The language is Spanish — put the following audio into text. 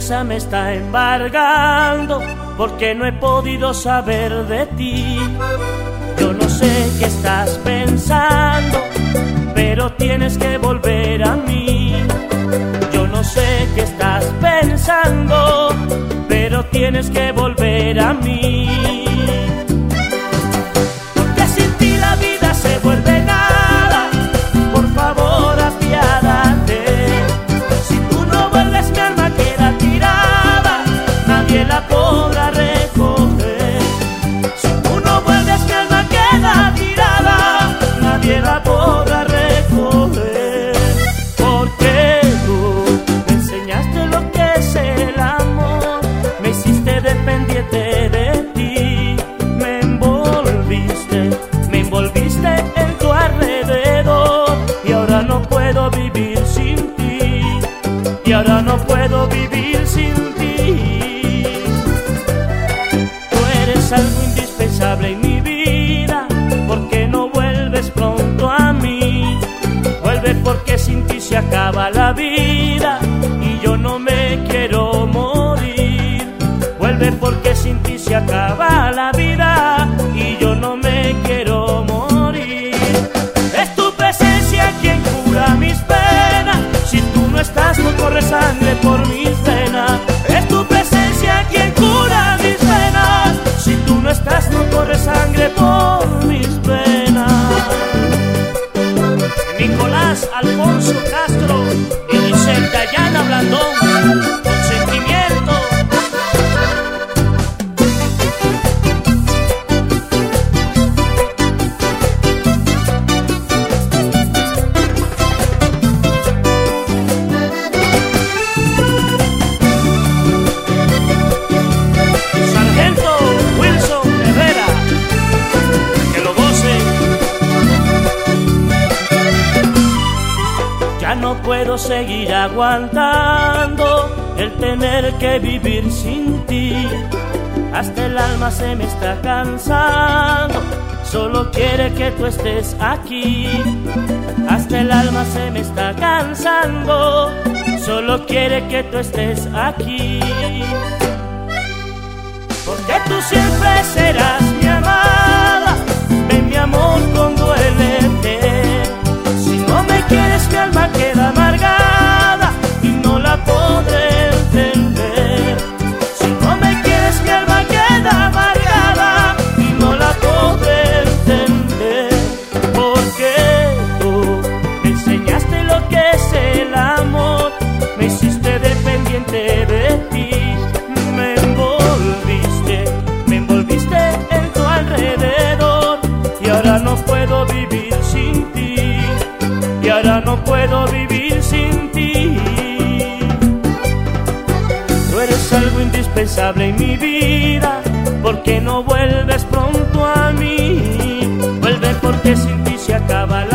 me está embargando porque no he podido saber de ti. Yo no sé qué estás pensando, pero tienes que volver a mí. Yo no sé qué estás pensando, pero tienes que volver puedo vivir sin ti. Tú eres algo indispensable en mi vida, porque no vuelves pronto a mí. Vuelve porque sin ti se acaba la vida y yo no me quiero morir. Vuelve porque sin ti se acaba la vida Alfonso Castro y Giselle Dayana Blandón. Seguir aguantando el tener que vivir sin ti. Hasta el alma se me está cansando, solo quiere que tú estés aquí. Hasta el alma se me está cansando, solo quiere que tú estés aquí porque tú siempre serás mi amada. Ven mi amor ahora no puedo vivir sin ti. Tú eres algo indispensable en mi vida, porque no vuelves pronto a mí. Vuelve porque sin ti se acaba la